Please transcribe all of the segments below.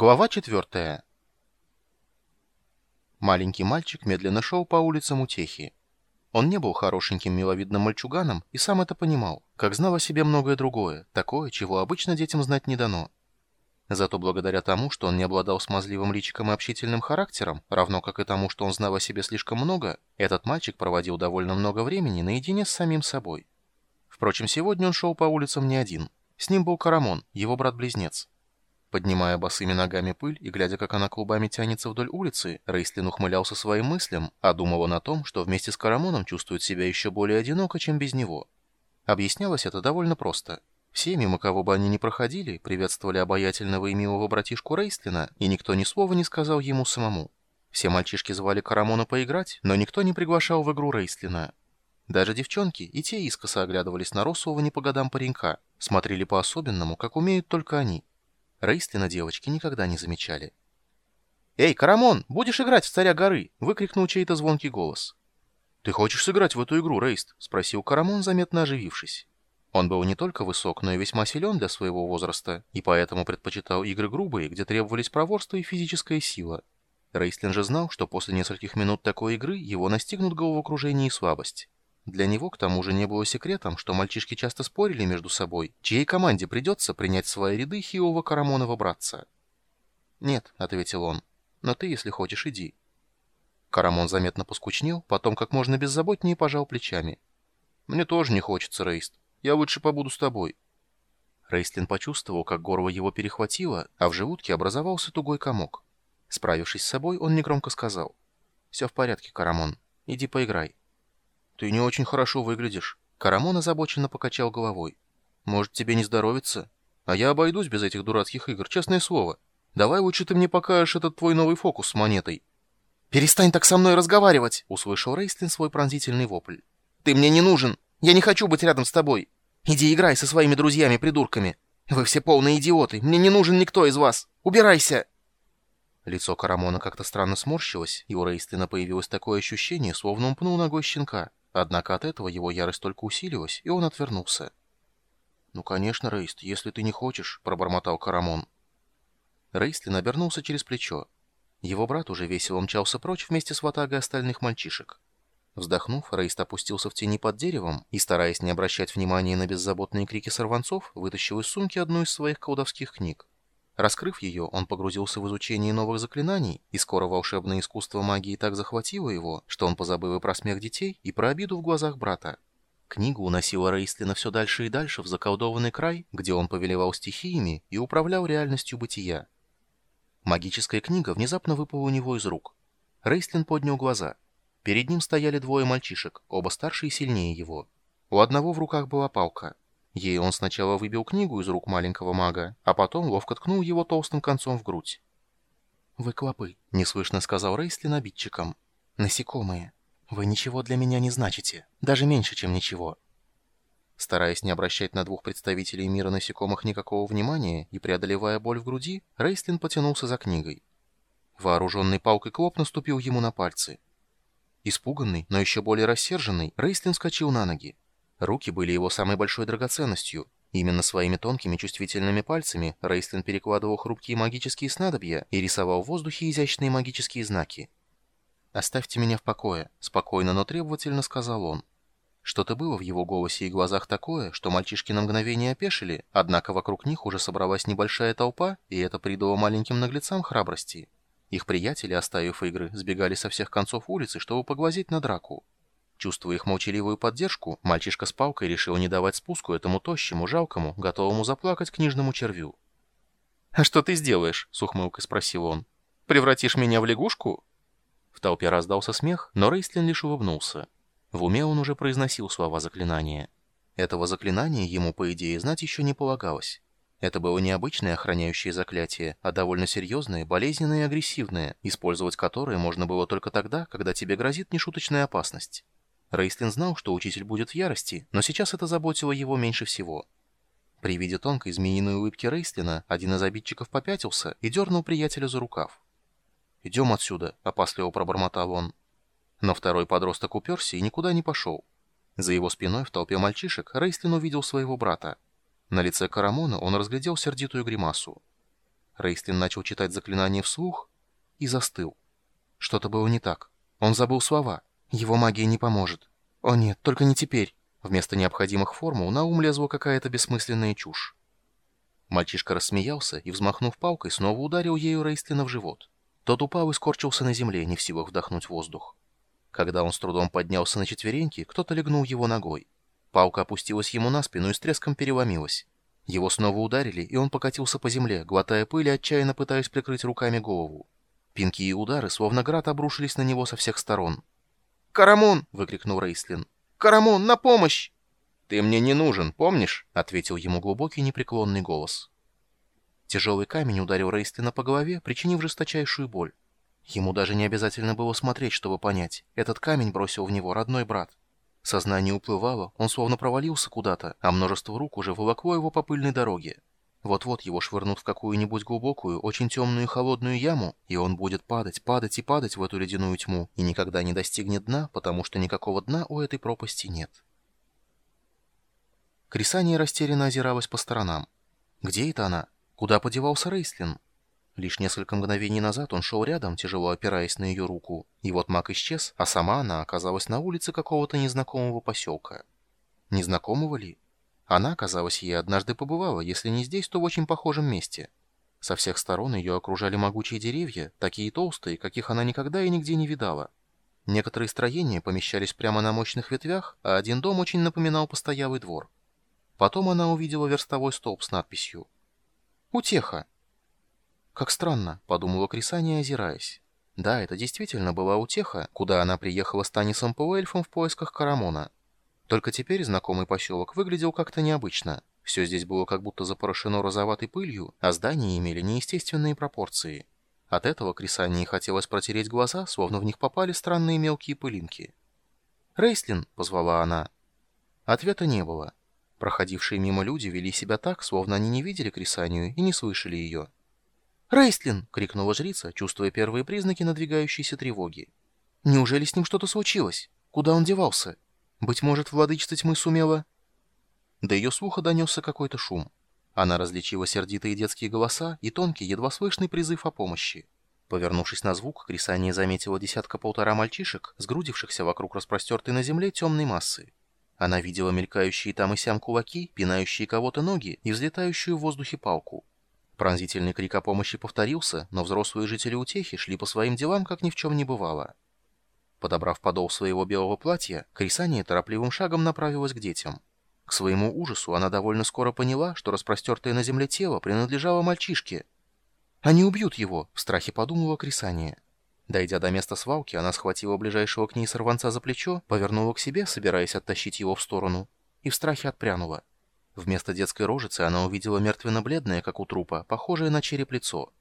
Глава четвертая. Маленький мальчик медленно шел по улицам утехи. Он не был хорошеньким миловидным мальчуганом и сам это понимал, как знал о себе многое другое, такое, чего обычно детям знать не дано. Зато благодаря тому, что он не обладал смазливым личиком и общительным характером, равно как и тому, что он знал о себе слишком много, этот мальчик проводил довольно много времени наедине с самим собой. Впрочем, сегодня он шел по улицам не один. С ним был Карамон, его брат-близнец. Поднимая босыми ногами пыль и глядя, как она клубами тянется вдоль улицы, Рейслин ухмылялся своим мыслям, а думал о том, что вместе с Карамоном чувствует себя еще более одиноко, чем без него. Объяснялось это довольно просто. Все, мимо кого бы они ни проходили, приветствовали обаятельного и милого братишку Рейслина, и никто ни слова не сказал ему самому. Все мальчишки звали Карамона поиграть, но никто не приглашал в игру Рейслина. Даже девчонки и те искоса оглядывались на росового не по годам паренька, смотрели по-особенному, как умеют только они. Рейстлина девочки никогда не замечали. «Эй, Карамон, будешь играть в Царя горы?» — выкрикнул чей-то звонкий голос. «Ты хочешь сыграть в эту игру, Рейст?» — спросил Карамон, заметно оживившись. Он был не только высок, но и весьма силен для своего возраста, и поэтому предпочитал игры грубые, где требовались проворство и физическая сила. Рейстлин же знал, что после нескольких минут такой игры его настигнут головокружение и слабость. Для него, к тому же, не было секретом, что мальчишки часто спорили между собой, чьей команде придется принять свои ряды хиового Карамонова братца. «Нет», — ответил он, — «но ты, если хочешь, иди». Карамон заметно поскучнел, потом как можно беззаботнее пожал плечами. «Мне тоже не хочется, Рейст. Я лучше побуду с тобой». Рейстлин почувствовал, как горло его перехватило, а в желудке образовался тугой комок. Справившись с собой, он негромко сказал. «Все в порядке, Карамон. Иди поиграй». «Ты не очень хорошо выглядишь». Карамон озабоченно покачал головой. «Может, тебе не здоровится? А я обойдусь без этих дурацких игр, честное слово. Давай лучше ты мне покажешь этот твой новый фокус с монетой». «Перестань так со мной разговаривать!» — услышал Рейстлин свой пронзительный вопль. «Ты мне не нужен! Я не хочу быть рядом с тобой! Иди играй со своими друзьями-придурками! Вы все полные идиоты! Мне не нужен никто из вас! Убирайся!» Лицо Карамона как-то странно сморщилось, и у Рейстлина появилось такое ощущение, словно он пнул ногой щенка. Однако от этого его ярость только усилилась, и он отвернулся. «Ну, конечно, Рейст, если ты не хочешь», — пробормотал Карамон. Рейстлин обернулся через плечо. Его брат уже весело мчался прочь вместе с ватагой остальных мальчишек. Вздохнув, Рейст опустился в тени под деревом и, стараясь не обращать внимания на беззаботные крики сорванцов, вытащил из сумки одну из своих колдовских книг. Раскрыв ее, он погрузился в изучение новых заклинаний, и скоро волшебное искусство магии так захватило его, что он позабыл и про смех детей, и про обиду в глазах брата. Книга уносила Рейстлина все дальше и дальше в заколдованный край, где он повелевал стихиями и управлял реальностью бытия. Магическая книга внезапно выпала у него из рук. Рейстлин поднял глаза. Перед ним стояли двое мальчишек, оба старше и сильнее его. У одного в руках была палка — Ей он сначала выбил книгу из рук маленького мага, а потом ловко ткнул его толстым концом в грудь. «Вы клопы», — неслышно сказал Рейслин обидчикам. «Насекомые. Вы ничего для меня не значите. Даже меньше, чем ничего». Стараясь не обращать на двух представителей мира насекомых никакого внимания и преодолевая боль в груди, Рейслин потянулся за книгой. Вооруженный палкой клоп наступил ему на пальцы. Испуганный, но еще более рассерженный, Рейслин вскочил на ноги. Руки были его самой большой драгоценностью. Именно своими тонкими чувствительными пальцами Рейстлин перекладывал хрупкие магические снадобья и рисовал в воздухе изящные магические знаки. «Оставьте меня в покое», — спокойно, но требовательно сказал он. Что-то было в его голосе и глазах такое, что мальчишки на мгновение опешили, однако вокруг них уже собралась небольшая толпа, и это придало маленьким наглецам храбрости. Их приятели, оставив игры, сбегали со всех концов улицы, чтобы поглазеть на драку. Чувствуя их молчаливую поддержку, мальчишка с палкой решил не давать спуску этому тощему, жалкому, готовому заплакать книжному червю. «А что ты сделаешь?» — с ухмылкой спросил он. «Превратишь меня в лягушку?» В толпе раздался смех, но Рейстлин лишь улыбнулся. В уме он уже произносил слова заклинания. Этого заклинания ему, по идее, знать еще не полагалось. Это было необычное охраняющее заклятие, а довольно серьезное, болезненное и агрессивное, использовать которое можно было только тогда, когда тебе грозит нешуточная опасность. Рейстлин знал, что учитель будет в ярости, но сейчас это заботило его меньше всего. При виде тонкой змеиной улыбки Рейстлина один из обидчиков попятился и дернул приятеля за рукав. «Идем отсюда», — опасливо пробормотал он. Но второй подросток уперся и никуда не пошел. За его спиной в толпе мальчишек Рейстлин увидел своего брата. На лице Карамона он разглядел сердитую гримасу. Рейстлин начал читать заклинание вслух и застыл. Что-то было не так. Он забыл слова. Его магия не поможет. О нет, только не теперь. Вместо необходимых формул на ум лезла какая-то бессмысленная чушь. Мальчишка рассмеялся и, взмахнув палкой, снова ударил ею Рейстлина в живот. Тот упал и скорчился на земле, не в силах вдохнуть воздух. Когда он с трудом поднялся на четвереньки, кто-то легнул его ногой. Палка опустилась ему на спину и с треском переломилась. Его снова ударили, и он покатился по земле, глотая пыль и отчаянно пытаясь прикрыть руками голову. Пинки и удары, словно град, обрушились на него со всех сторон. «Карамон!» — выкрикнул Рейслин. «Карамон, на помощь!» «Ты мне не нужен, помнишь?» — ответил ему глубокий непреклонный голос. Тяжелый камень ударил Рейстлина по голове, причинив жесточайшую боль. Ему даже не обязательно было смотреть, чтобы понять. Этот камень бросил в него родной брат. Сознание уплывало, он словно провалился куда-то, а множество рук уже волокло его по пыльной дороге. Вот-вот его швырнут в какую-нибудь глубокую, очень темную и холодную яму, и он будет падать, падать и падать в эту ледяную тьму, и никогда не достигнет дна, потому что никакого дна у этой пропасти нет. Крисания растерянно озиралась по сторонам. Где это она? Куда подевался Рейслин? Лишь несколько мгновений назад он шел рядом, тяжело опираясь на ее руку, и вот маг исчез, а сама она оказалась на улице какого-то незнакомого поселка. Незнакомого ли? Она, казалось, ей однажды побывала, если не здесь, то в очень похожем месте. Со всех сторон ее окружали могучие деревья, такие толстые, каких она никогда и нигде не видала. Некоторые строения помещались прямо на мощных ветвях, а один дом очень напоминал постоялый двор. Потом она увидела верстовой столб с надписью «Утеха». «Как странно», — подумала Крисания, озираясь. Да, это действительно была утеха, куда она приехала с Танисом Пауэльфом в поисках Карамона. Только теперь знакомый поселок выглядел как-то необычно. Все здесь было как будто запорошено розоватой пылью, а здания имели неестественные пропорции. От этого Крисании хотелось протереть глаза, словно в них попали странные мелкие пылинки. «Рейслин!» — позвала она. Ответа не было. Проходившие мимо люди вели себя так, словно они не видели Крисанию и не слышали ее. «Рейстлин!» — крикнула жрица, чувствуя первые признаки надвигающейся тревоги. «Неужели с ним что-то случилось? Куда он девался?» Быть может, владычица тьмы сумела...» До ее слуха донесся какой-то шум. Она различила сердитые детские голоса и тонкий, едва слышный призыв о помощи. Повернувшись на звук, Крисания заметила десятка-полтора мальчишек, сгрудившихся вокруг распростертой на земле темной массы. Она видела мелькающие там и сям кулаки, пинающие кого-то ноги и взлетающую в воздухе палку. Пронзительный крик о помощи повторился, но взрослые жители Утехи шли по своим делам, как ни в чем не бывало. Подобрав подол своего белого платья, Крисания торопливым шагом направилась к детям. К своему ужасу она довольно скоро поняла, что распростертое на земле тело принадлежало мальчишке. «Они убьют его», — в страхе подумала Крисания. Дойдя до места свалки, она схватила ближайшего к ней сорванца за плечо, повернула к себе, собираясь оттащить его в сторону, и в страхе отпрянула. Вместо детской рожицы она увидела мертвенно-бледное, как у трупа, похожее на череп лицо.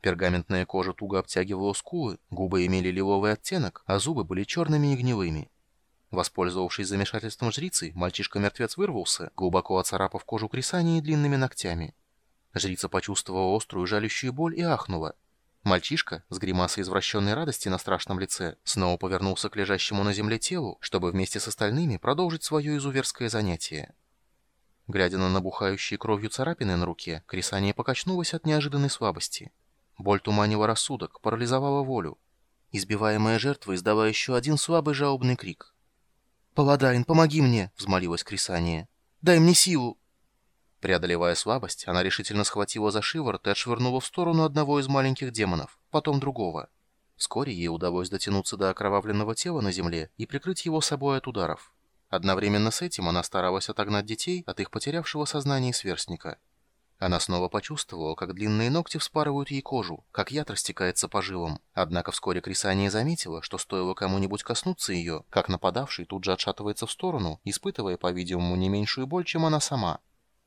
Пергаментная кожа туго обтягивала скулы, губы имели лиловый оттенок, а зубы были черными и гнилыми. Воспользовавшись замешательством жрицы, мальчишка-мертвец вырвался, глубоко оцарапав кожу кресания длинными ногтями. Жрица почувствовала острую жалющую боль и ахнула. Мальчишка, с гримасой извращенной радости на страшном лице, снова повернулся к лежащему на земле телу, чтобы вместе с остальными продолжить свое изуверское занятие. Глядя на набухающие кровью царапины на руке, Крисания покачнулась от неожиданной слабости. Боль туманила рассудок, парализовала волю. Избиваемая жертва издала еще один слабый жалобный крик. «Паладайн, помоги мне!» — взмолилась Крисания. «Дай мне силу!» Преодолевая слабость, она решительно схватила за шиворот и отшвырнула в сторону одного из маленьких демонов, потом другого. Вскоре ей удалось дотянуться до окровавленного тела на земле и прикрыть его собой от ударов. Одновременно с этим она старалась отогнать детей от их потерявшего сознание сверстника. Она снова почувствовала, как длинные ногти вспарывают ей кожу, как яд растекается по жилам. Однако вскоре Крисания заметила, что стоило кому-нибудь коснуться ее, как нападавший тут же отшатывается в сторону, испытывая, по-видимому, не меньшую боль, чем она сама.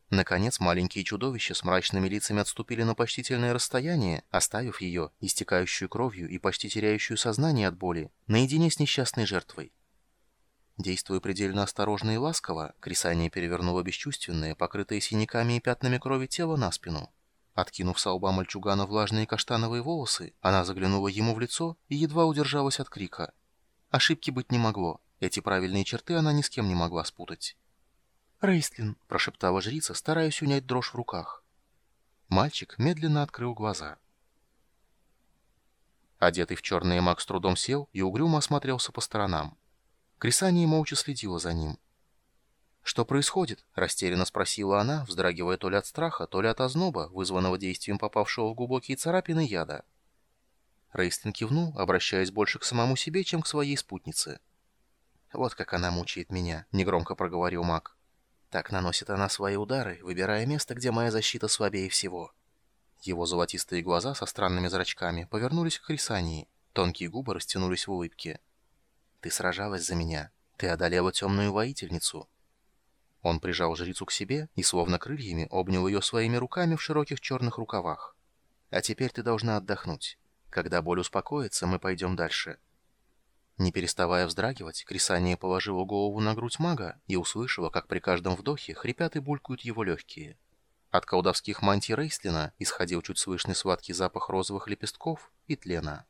Наконец, маленькие чудовища с мрачными лицами отступили на почтительное расстояние, оставив ее, истекающую кровью и почти теряющую сознание от боли, наедине с несчастной жертвой. Действуя предельно осторожно и ласково, Крисания перевернула бесчувственное, покрытое синяками и пятнами крови тело на спину. Откинув с лба мальчугана влажные каштановые волосы, она заглянула ему в лицо и едва удержалась от крика. Ошибки быть не могло. Эти правильные черты она ни с кем не могла спутать. «Рейстлин», — прошептала жрица, стараясь унять дрожь в руках. Мальчик медленно открыл глаза. Одетый в черный маг с трудом сел и угрюмо осмотрелся по сторонам. Крисания молча следила за ним. «Что происходит?» — растерянно спросила она, вздрагивая то ли от страха, то ли от озноба, вызванного действием попавшего в глубокие царапины яда. Рейстлин кивнул, обращаясь больше к самому себе, чем к своей спутнице. «Вот как она мучает меня», — негромко проговорил маг. «Так наносит она свои удары, выбирая место, где моя защита слабее всего». Его золотистые глаза со странными зрачками повернулись к Хрисании, тонкие губы растянулись в улыбке. «Ты сражалась за меня. Ты одолела темную воительницу». Он прижал жрицу к себе и, словно крыльями, обнял ее своими руками в широких черных рукавах. «А теперь ты должна отдохнуть. Когда боль успокоится, мы пойдем дальше». Не переставая вздрагивать, Крисания положила голову на грудь мага и услышала, как при каждом вдохе хрипят и булькают его легкие. От колдовских мантий Рейслина исходил чуть слышный сладкий запах розовых лепестков и тлена.